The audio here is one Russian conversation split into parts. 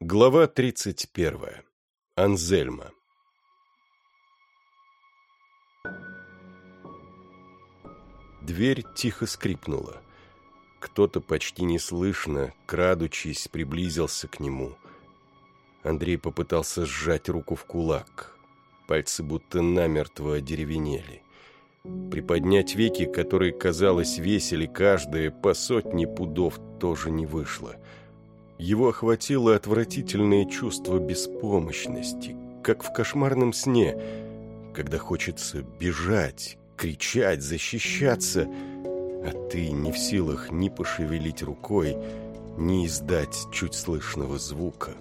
Глава 31. Анзельма. Дверь тихо скрипнула. Кто-то почти неслышно, крадучись, приблизился к нему. Андрей попытался сжать руку в кулак. Пальцы будто намертво одеревенели. Приподнять веки, которые, казалось, весили каждые по сотне пудов, тоже не вышло. Его охватило отвратительное чувство беспомощности, как в кошмарном сне, когда хочется бежать, кричать, защищаться, а ты не в силах ни пошевелить рукой, ни издать чуть слышного звука.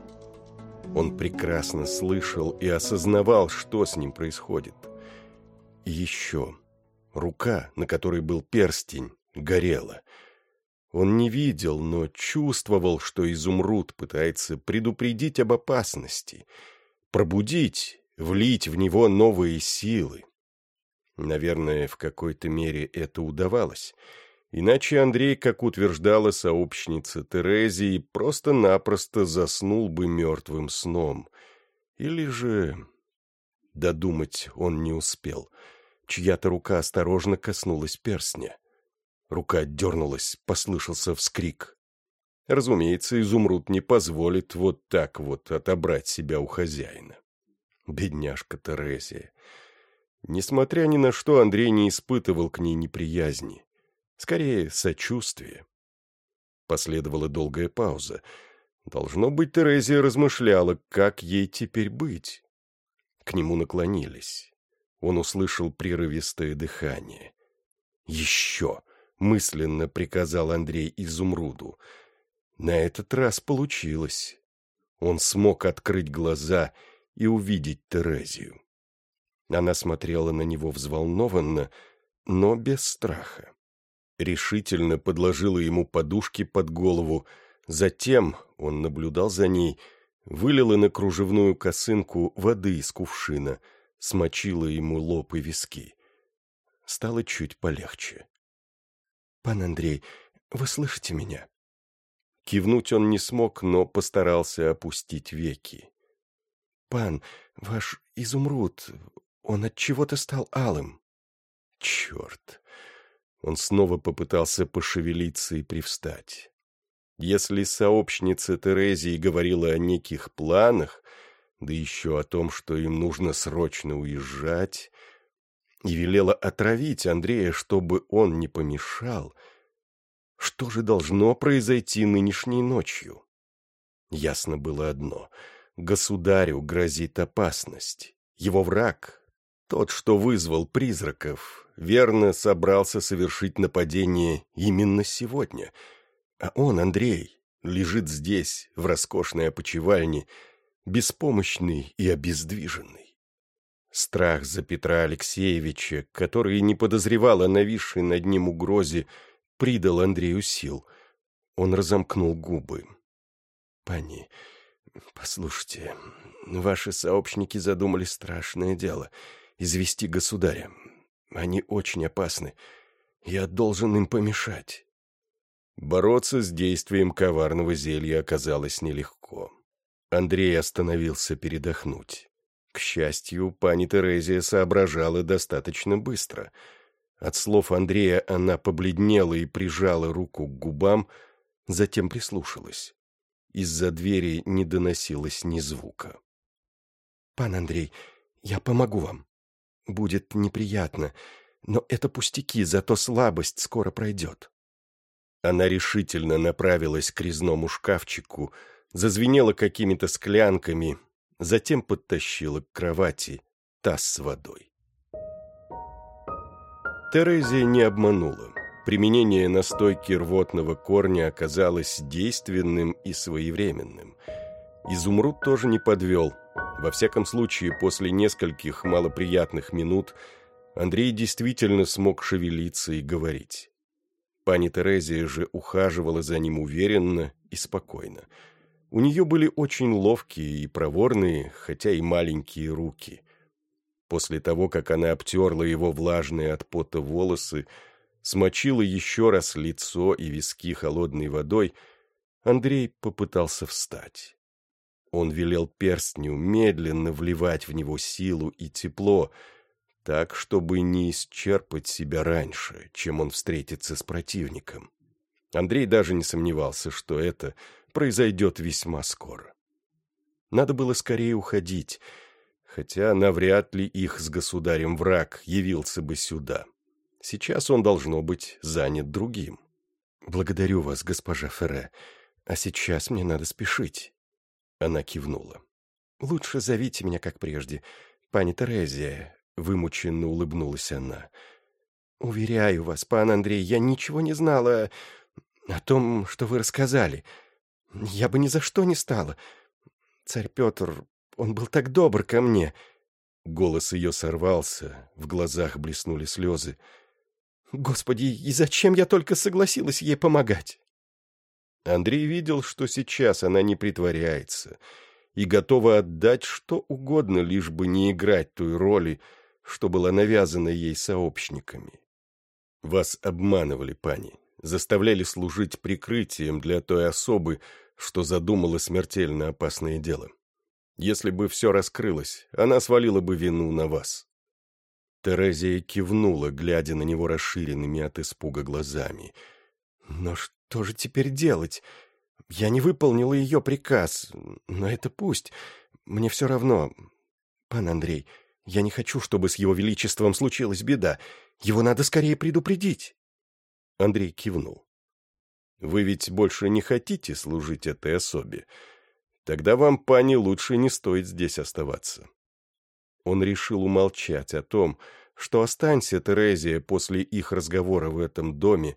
Он прекрасно слышал и осознавал, что с ним происходит. И еще рука, на которой был перстень, горела. Он не видел, но чувствовал, что изумруд пытается предупредить об опасности, пробудить, влить в него новые силы. Наверное, в какой-то мере это удавалось. Иначе Андрей, как утверждала сообщница Терезии, просто-напросто заснул бы мертвым сном. Или же... Додумать он не успел. Чья-то рука осторожно коснулась перстня. Рука дернулась, послышался вскрик. Разумеется, изумруд не позволит вот так вот отобрать себя у хозяина. Бедняжка Терезия. Несмотря ни на что, Андрей не испытывал к ней неприязни. Скорее, сочувствие. Последовала долгая пауза. Должно быть, Терезия размышляла, как ей теперь быть. К нему наклонились. Он услышал прерывистое дыхание. «Еще!» — мысленно приказал Андрей Изумруду. На этот раз получилось. Он смог открыть глаза и увидеть Терезию. Она смотрела на него взволнованно, но без страха. Решительно подложила ему подушки под голову, затем он наблюдал за ней, вылила на кружевную косынку воды из кувшина, смочила ему лоб и виски. Стало чуть полегче. «Пан Андрей, вы слышите меня?» Кивнуть он не смог, но постарался опустить веки. «Пан, ваш изумруд, он от чего-то стал алым. Черт! Он снова попытался пошевелиться и привстать. Если сообщница Терезии говорила о неких планах, да еще о том, что им нужно срочно уезжать, и велела отравить Андрея, чтобы он не помешал, что же должно произойти нынешней ночью? Ясно было одно — государю грозит опасность. Его враг тот, что вызвал призраков, верно собрался совершить нападение именно сегодня. А он, Андрей, лежит здесь, в роскошной опочивальне, беспомощный и обездвиженный. Страх за Петра Алексеевича, который не подозревал о нависшей над ним угрозе, придал Андрею сил. Он разомкнул губы. «Пани, послушайте, ваши сообщники задумали страшное дело — извести государя. Они очень опасны. Я должен им помешать. Бороться с действием коварного зелья оказалось нелегко. Андрей остановился передохнуть. К счастью, пани Терезия соображала достаточно быстро. От слов Андрея она побледнела и прижала руку к губам, затем прислушалась. Из-за двери не доносилось ни звука. «Пан Андрей, я помогу вам», Будет неприятно, но это пустяки, зато слабость скоро пройдет. Она решительно направилась к резному шкафчику, зазвенела какими-то склянками, затем подтащила к кровати таз с водой. Терезия не обманула. Применение настойки рвотного корня оказалось действенным и своевременным. Изумруд тоже не подвел – во всяком случае, после нескольких малоприятных минут Андрей действительно смог шевелиться и говорить. Пани Терезия же ухаживала за ним уверенно и спокойно. У нее были очень ловкие и проворные, хотя и маленькие руки. После того, как она обтерла его влажные от пота волосы, смочила еще раз лицо и виски холодной водой, Андрей попытался встать. Он велел перстню медленно вливать в него силу и тепло, так, чтобы не исчерпать себя раньше, чем он встретится с противником. Андрей даже не сомневался, что это произойдет весьма скоро. Надо было скорее уходить, хотя навряд ли их с государем враг явился бы сюда. Сейчас он, должно быть, занят другим. «Благодарю вас, госпожа Ферре, а сейчас мне надо спешить». Она кивнула. «Лучше зовите меня, как прежде. Пани Терезия, Вымученно улыбнулась она. «Уверяю вас, пан Андрей, я ничего не знала о том, что вы рассказали. Я бы ни за что не стала. Царь Петр, он был так добр ко мне». Голос ее сорвался, в глазах блеснули слезы. «Господи, и зачем я только согласилась ей помогать?» Андрей видел, что сейчас она не притворяется и готова отдать что угодно, лишь бы не играть той роли, что было навязано ей сообщниками. Вас обманывали, пани, заставляли служить прикрытием для той особы, что задумала смертельно опасное дело. Если бы все раскрылось, она свалила бы вину на вас. Терезия кивнула, глядя на него расширенными от испуга глазами. «Но что же теперь делать? Я не выполнила ее приказ, но это пусть. Мне все равно. Пан Андрей, я не хочу, чтобы с его величеством случилась беда. Его надо скорее предупредить. Андрей кивнул. Вы ведь больше не хотите служить этой особе. Тогда вам, пани, лучше не стоит здесь оставаться. Он решил умолчать о том, что останься Терезия после их разговора в этом доме,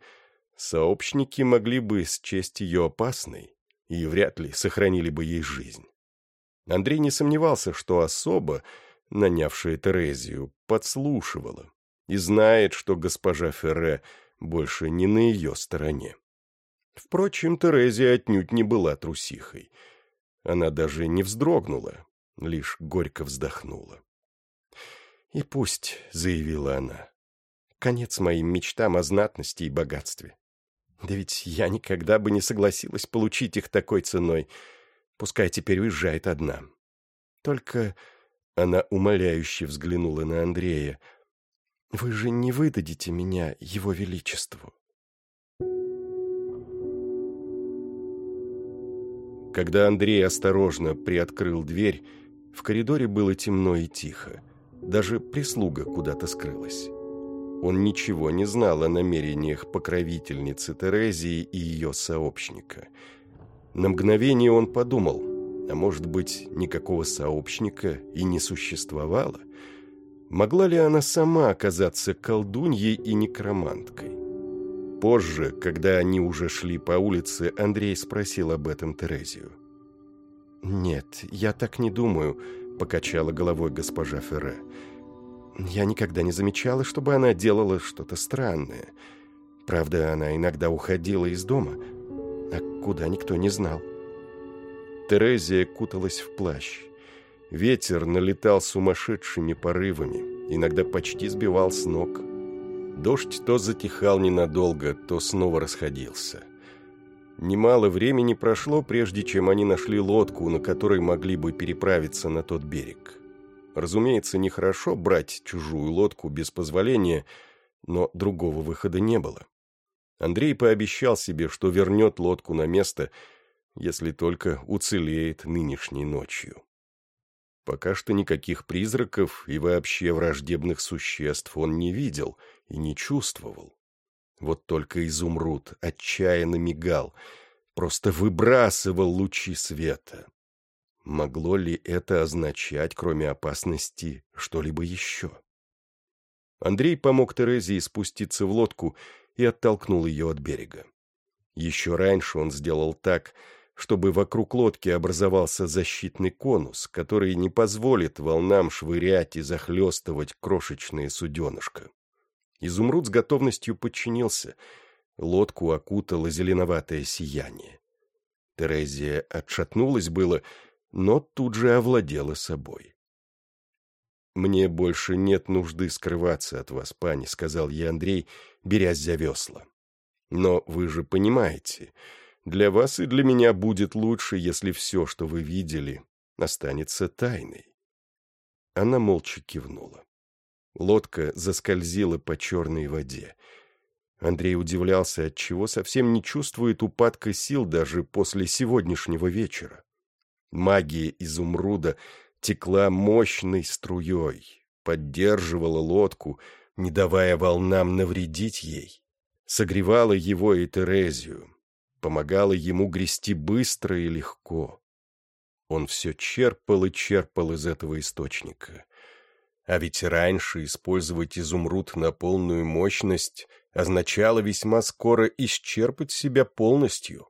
сообщники могли бы счесть ее опасной и вряд ли сохранили бы ей жизнь. Андрей не сомневался, что особо нанявшая Терезию, подслушивала и знает, что госпожа Ферре больше не на ее стороне. Впрочем, Терезия отнюдь не была трусихой. Она даже не вздрогнула, лишь горько вздохнула. «И пусть», — заявила она, — «конец моим мечтам о знатности и богатстве. Да ведь я никогда бы не согласилась получить их такой ценой. Пускай теперь уезжает одна. Только она умоляюще взглянула на Андрея. «Вы же не выдадите меня его величеству?» Когда Андрей осторожно приоткрыл дверь, в коридоре было темно и тихо. Даже прислуга куда-то скрылась. Он ничего не знал о намерениях покровительницы Терезии и ее сообщника. На мгновение он подумал – а может быть, никакого сообщника и не существовало? Могла ли она сама оказаться колдуньей и некроманткой? Позже, когда они уже шли по улице, Андрей спросил об этом Терезию. «Нет, я так не думаю», — покачала головой госпожа Ферре. «Я никогда не замечала, чтобы она делала что-то странное. Правда, она иногда уходила из дома, а куда никто не знал». Терезия куталась в плащ. Ветер налетал сумасшедшими порывами, иногда почти сбивал с ног. Дождь то затихал ненадолго, то снова расходился. Немало времени прошло, прежде чем они нашли лодку, на которой могли бы переправиться на тот берег. Разумеется, нехорошо брать чужую лодку без позволения, но другого выхода не было. Андрей пообещал себе, что вернет лодку на место – если только уцелеет нынешней ночью. Пока что никаких призраков и вообще враждебных существ он не видел и не чувствовал. Вот только изумруд отчаянно мигал, просто выбрасывал лучи света. Могло ли это означать, кроме опасности, что-либо еще? Андрей помог Терезии спуститься в лодку и оттолкнул ее от берега. Еще раньше он сделал так, чтобы вокруг лодки образовался защитный конус, который не позволит волнам швырять и захлестывать крошечные суденышко. Изумруд с готовностью подчинился. Лодку окутало зеленоватое сияние. Терезия отшатнулась было, но тут же овладела собой. «Мне больше нет нужды скрываться от вас, пани», — сказал ей Андрей, берясь за весла. «Но вы же понимаете, Для вас и для меня будет лучше, если все, что вы видели, останется тайной. Она молча кивнула. Лодка заскользила по черной воде. Андрей удивлялся, отчего совсем не чувствует упадка сил даже после сегодняшнего вечера. Магия изумруда текла мощной струей, поддерживала лодку, не давая волнам навредить ей, согревала его и Терезию, помогала ему грести быстро и легко. Он все черпал и черпал из этого источника. А ведь раньше использовать изумруд на полную мощность означало весьма скоро исчерпать себя полностью.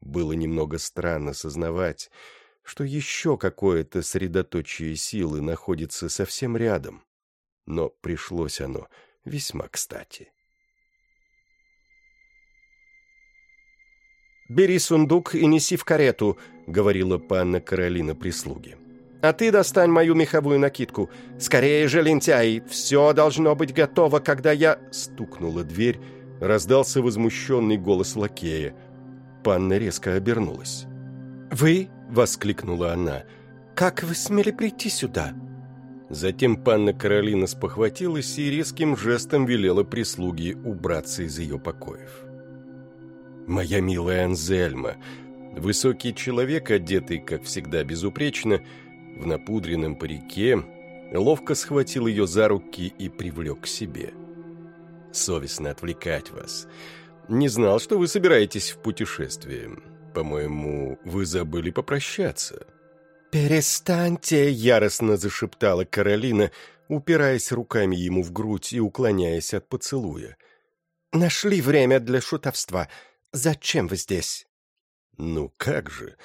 Было немного странно сознавать, что еще какое-то средоточие силы находится совсем рядом, но пришлось оно весьма кстати. «Бери сундук и неси в карету», — говорила панна Каролина прислуге. «А ты достань мою меховую накидку. Скорее же, лентяй, все должно быть готово, когда я...» Стукнула дверь, раздался возмущенный голос лакея. Панна резко обернулась. «Вы?» — воскликнула она. «Как вы смели прийти сюда?» Затем панна Каролина спохватилась и резким жестом велела прислуге убраться из ее покоев моя милая Анзельма, высокий человек, одетый, как всегда, безупречно, в напудренном парике, ловко схватил ее за руки и привлек к себе. Совестно отвлекать вас. Не знал, что вы собираетесь в путешествие. По-моему, вы забыли попрощаться. «Перестаньте!» — яростно зашептала Каролина, упираясь руками ему в грудь и уклоняясь от поцелуя. «Нашли время для шутовства. Зачем вы здесь?» «Ну как же.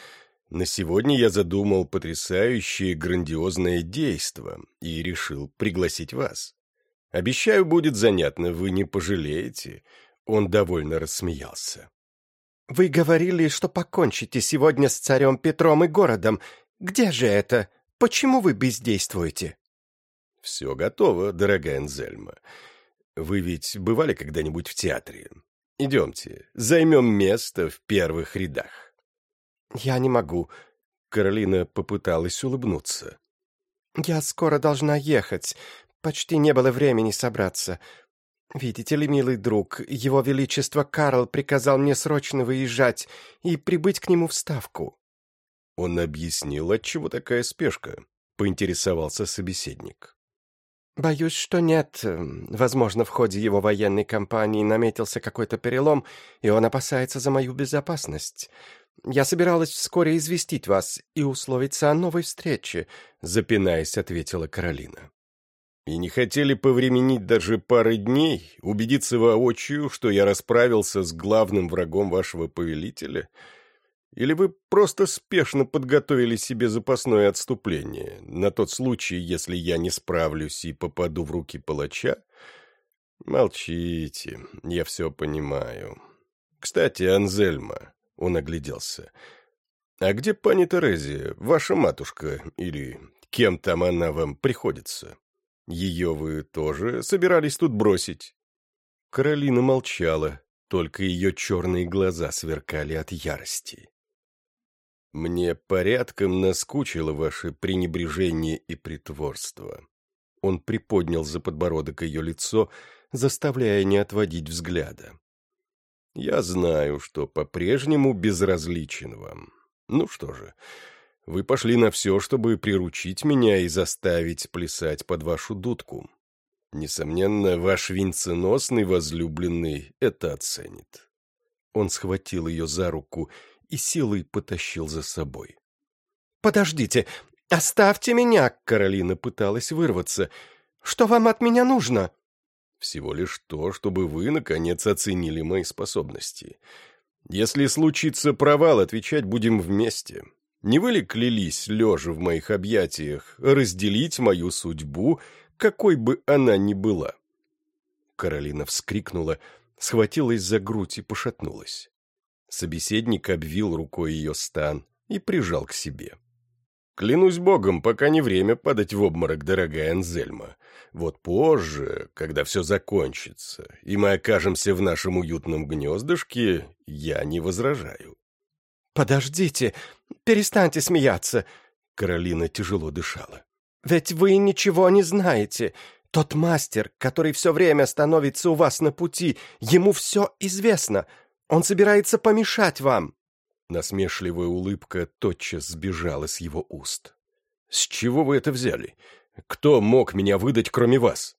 На сегодня я задумал потрясающее грандиозное действо и решил пригласить вас. Обещаю, будет занятно, вы не пожалеете». Он довольно рассмеялся. «Вы говорили, что покончите сегодня с царем Петром и городом. Где же это? Почему вы бездействуете?» «Все готово, дорогая Энзельма. Вы ведь бывали когда-нибудь в театре? Идемте, займем место в первых рядах». «Я не могу». Каролина попыталась улыбнуться. «Я скоро должна ехать. Почти не было времени собраться. Видите ли, милый друг, его величество Карл приказал мне срочно выезжать и прибыть к нему в Ставку». Он объяснил, отчего такая спешка, поинтересовался собеседник. «Боюсь, что нет. Возможно, в ходе его военной кампании наметился какой-то перелом, и он опасается за мою безопасность. Я собиралась вскоре известить вас и условиться о новой встрече», — запинаясь, ответила Каролина. «И не хотели повременить даже пары дней, убедиться воочию, что я расправился с главным врагом вашего повелителя?» Или вы просто спешно подготовили себе запасное отступление, на тот случай, если я не справлюсь и попаду в руки палача? Молчите, я все понимаю. Кстати, Анзельма, он огляделся. А где пани Терезия, ваша матушка, или кем там она вам приходится? Ее вы тоже собирались тут бросить? Каролина молчала, только ее черные глаза сверкали от ярости. Мне порядком наскучило ваше пренебрежение и притворство. Он приподнял за подбородок ее лицо, заставляя не отводить взгляда. Я знаю, что по-прежнему безразличен вам. Ну что же, вы пошли на все, чтобы приручить меня и заставить плясать под вашу дудку. Несомненно, ваш венценосный возлюбленный это оценит. Он схватил ее за руку и силой потащил за собой. «Подождите! Оставьте меня!» Каролина пыталась вырваться. «Что вам от меня нужно?» «Всего лишь то, чтобы вы, наконец, оценили мои способности. Если случится провал, отвечать будем вместе. Не вы ли клялись, лежа в моих объятиях, разделить мою судьбу, какой бы она ни была?» Каролина вскрикнула, схватилась за грудь и пошатнулась. Собеседник обвил рукой ее стан и прижал к себе. Клянусь богом, пока не время падать в обморок, дорогая Анзельма. Вот позже, когда все закончится, и мы окажемся в нашем уютном гнездышке, я не возражаю. «Подождите, перестаньте смеяться!» Каролина тяжело дышала. «Ведь вы ничего не знаете. Тот мастер, который все время становится у вас на пути, ему все известно. Он собирается помешать вам». Насмешливая улыбка тотчас сбежала с его уст. «С чего вы это взяли? Кто мог меня выдать, кроме вас?»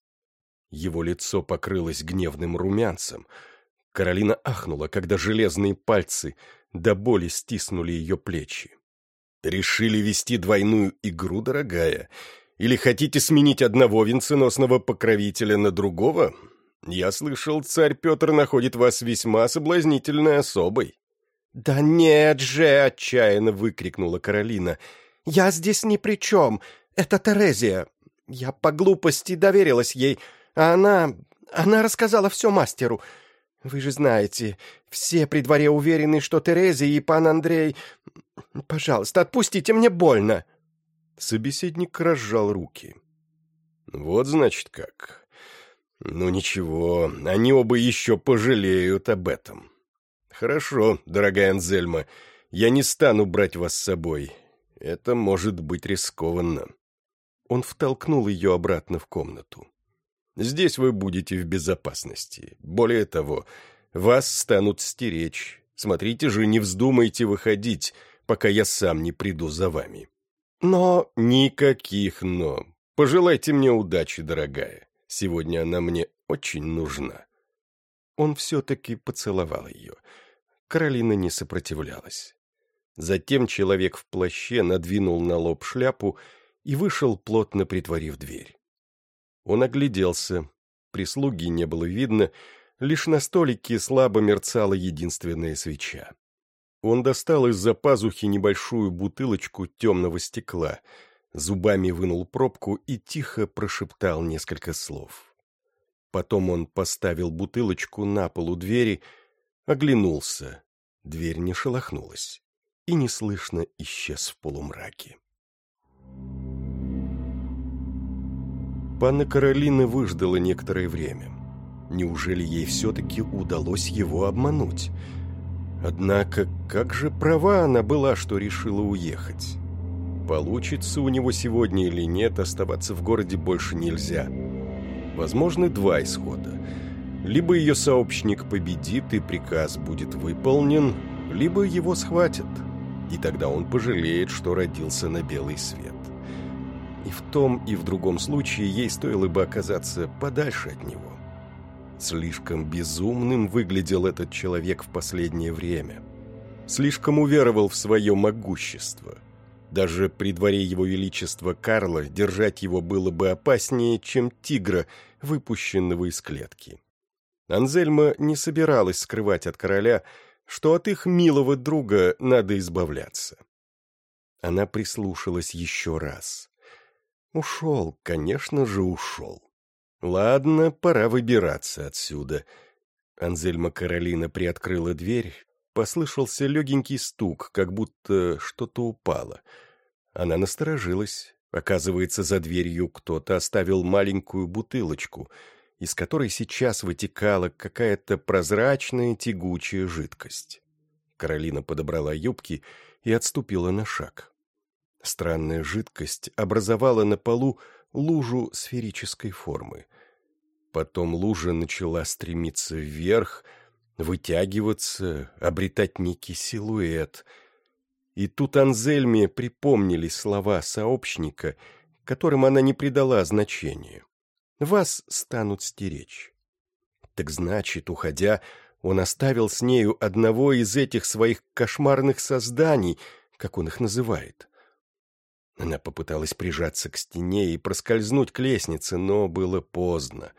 Его лицо покрылось гневным румянцем. Каролина ахнула, когда железные пальцы до боли стиснули ее плечи. «Решили вести двойную игру, дорогая? Или хотите сменить одного венценосного покровителя на другого? Я слышал, царь Петр находит вас весьма соблазнительной особой». «Да нет же!» — отчаянно выкрикнула Каролина. «Я здесь ни при чем. Это Терезия. Я по глупости доверилась ей, а она... она рассказала все мастеру. Вы же знаете, все при дворе уверены, что Терезия и пан Андрей... Пожалуйста, отпустите, мне больно!» Собеседник разжал руки. «Вот, значит, как. Ну, ничего, они оба еще пожалеют об этом. Хорошо, дорогая Анзельма, я не стану брать вас с собой. Это может быть рискованно». Он втолкнул ее обратно в комнату. Здесь вы будете в безопасности. Более того, вас станут стеречь. Смотрите же, не вздумайте выходить, пока я сам не приду за вами. Но... Никаких «но». Пожелайте мне удачи, дорогая. Сегодня она мне очень нужна. Он все-таки поцеловал ее. Каролина не сопротивлялась. Затем человек в плаще надвинул на лоб шляпу и вышел, плотно притворив дверь. Он огляделся. Прислуги не было видно, лишь на столике слабо мерцала единственная свеча. Он достал из-за пазухи небольшую бутылочку темного стекла, зубами вынул пробку и тихо прошептал несколько слов. Потом он поставил бутылочку на полу двери, оглянулся. Дверь не шелохнулась и неслышно исчез в полумраке. Панна Каролина выждала некоторое время. Неужели ей все-таки удалось его обмануть? Однако, как же права она была, что решила уехать? Получится у него сегодня или нет, оставаться в городе больше нельзя. Возможны два исхода. Либо ее сообщник победит и приказ будет выполнен, либо его схватят, и тогда он пожалеет, что родился на белый свет. И в том, и в другом случае ей стоило бы оказаться подальше от него. Слишком безумным выглядел этот человек в последнее время. Слишком уверовал в свое могущество. Даже при дворе его величества Карла держать его было бы опаснее, чем тигра, выпущенного из клетки. Анзельма не собиралась скрывать от короля, что от их милого друга надо избавляться. Она прислушалась еще раз. Ушел, конечно же, ушел. Ладно, пора выбираться отсюда. Анзельма Каролина приоткрыла дверь, послышался легенький стук, как будто что-то упало. Она насторожилась. Оказывается, за дверью кто-то оставил маленькую бутылочку, из которой сейчас вытекала какая-то прозрачная тягучая жидкость. Каролина подобрала юбки и отступила на шаг. Странная жидкость образовала на полу лужу сферической формы. Потом лужа начала стремиться вверх, вытягиваться, обретать некий силуэт. И тут Анзельме припомнили слова сообщника, которым она не придала значения. «Вас станут стеречь». Так значит, уходя, он оставил с нею одного из этих своих кошмарных созданий, как он их называет — она попыталась прижаться к стене и проскользнуть к лестнице, но было поздно.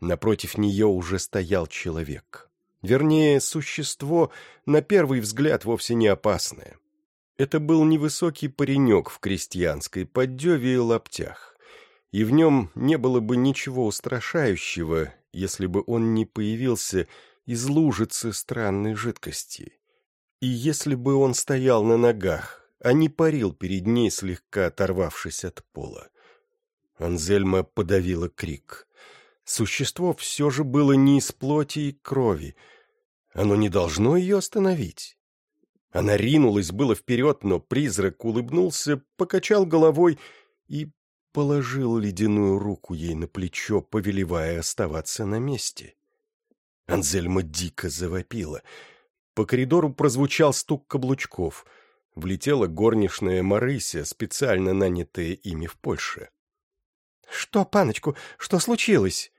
Напротив нее уже стоял человек. Вернее, существо, на первый взгляд, вовсе не опасное. Это был невысокий паренек в крестьянской поддеве и лаптях. И в нем не было бы ничего устрашающего, если бы он не появился из лужицы странной жидкости. И если бы он стоял на ногах, а не парил перед ней, слегка оторвавшись от пола. Анзельма подавила крик. Существо все же было не из плоти и крови. Оно не должно ее остановить. Она ринулась было вперед, но призрак улыбнулся, покачал головой и положил ледяную руку ей на плечо, повелевая оставаться на месте. Анзельма дико завопила. По коридору прозвучал стук каблучков. Влетела горничная Марыся, специально нанятая ими в Польше. «Что, паночку, что случилось?»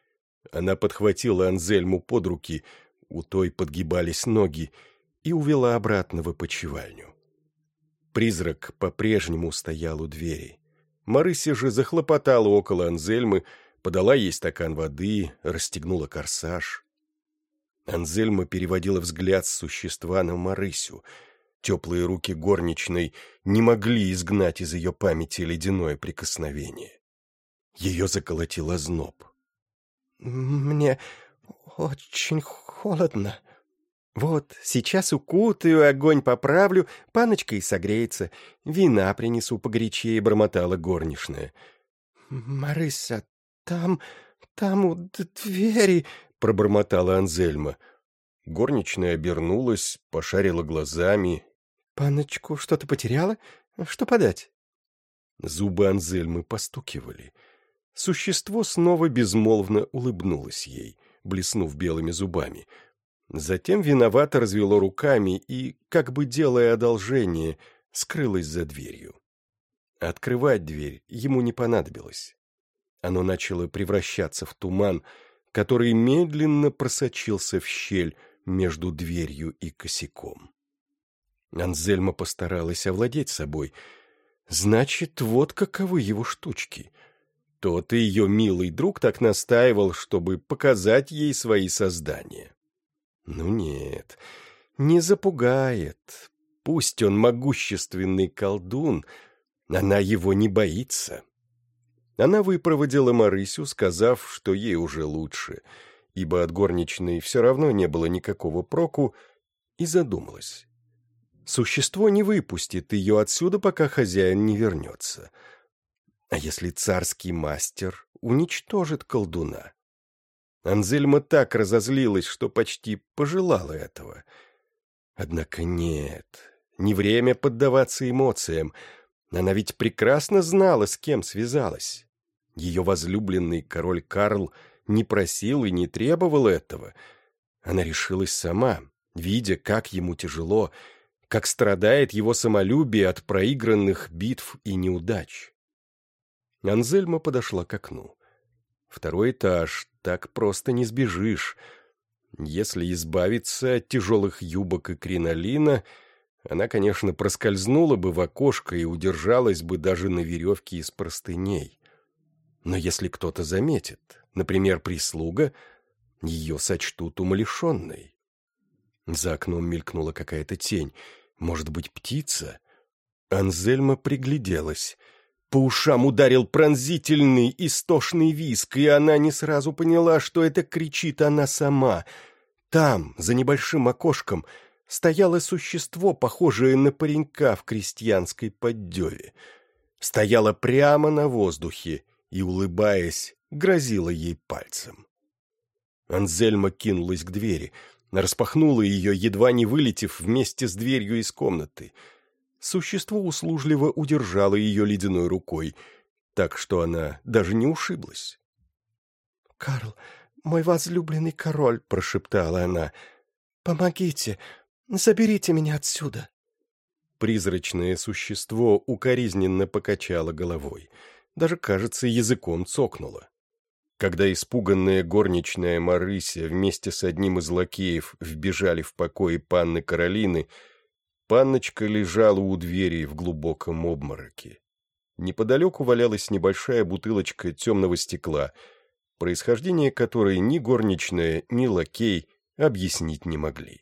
Она подхватила Анзельму под руки, у той подгибались ноги, и увела обратно в опочивальню. Призрак по-прежнему стоял у двери. Марыся же захлопотала около Анзельмы, подала ей стакан воды, расстегнула корсаж. Анзельма переводила взгляд с существа на Марысю. Теплые руки горничной не могли изгнать из ее памяти ледяное прикосновение. Ее заколотило зноб. «Мне очень холодно. Вот, сейчас укутаю, огонь поправлю, паночка и согреется. Вина принесу погорячее», — бормотала горничная. «Марыся, там, там у двери...» — пробормотала Анзельма. Горничная обернулась, пошарила глазами. «Паночку что-то потеряла? Что подать?» Зубы Анзельмы постукивали. Существо снова безмолвно улыбнулось ей, блеснув белыми зубами. Затем виновато развело руками и, как бы делая одолжение, скрылось за дверью. Открывать дверь ему не понадобилось. Оно начало превращаться в туман, который медленно просочился в щель между дверью и косяком. Анзельма постаралась овладеть собой. Значит, вот каковы его штучки — тот и ее милый друг так настаивал, чтобы показать ей свои создания. Ну нет, не запугает. Пусть он могущественный колдун, она его не боится. Она выпроводила Марысю, сказав, что ей уже лучше, ибо от горничной все равно не было никакого проку, и задумалась. Существо не выпустит ее отсюда, пока хозяин не вернется — а если царский мастер уничтожит колдуна? Анзельма так разозлилась, что почти пожелала этого. Однако нет, не время поддаваться эмоциям. Она ведь прекрасно знала, с кем связалась. Ее возлюбленный король Карл не просил и не требовал этого. Она решилась сама, видя, как ему тяжело, как страдает его самолюбие от проигранных битв и неудач. Анзельма подошла к окну. Второй этаж, так просто не сбежишь. Если избавиться от тяжелых юбок и кринолина, она, конечно, проскользнула бы в окошко и удержалась бы даже на веревке из простыней. Но если кто-то заметит, например, прислуга, ее сочтут умалишенной. За окном мелькнула какая-то тень. Может быть, птица? Анзельма пригляделась — по ушам ударил пронзительный, истошный виск, и она не сразу поняла, что это кричит она сама. Там, за небольшим окошком, стояло существо, похожее на паренька в крестьянской поддеве. Стояло прямо на воздухе и, улыбаясь, грозило ей пальцем. Анзельма кинулась к двери, распахнула ее, едва не вылетев вместе с дверью из комнаты — существо услужливо удержало ее ледяной рукой, так что она даже не ушиблась. «Карл, мой возлюбленный король», — прошептала она, — «помогите, заберите меня отсюда». Призрачное существо укоризненно покачало головой, даже, кажется, языком цокнуло. Когда испуганная горничная Марыся вместе с одним из лакеев вбежали в покои панны Каролины, — Панночка лежала у двери в глубоком обмороке. Неподалеку валялась небольшая бутылочка темного стекла, происхождение которой ни горничная, ни лакей объяснить не могли.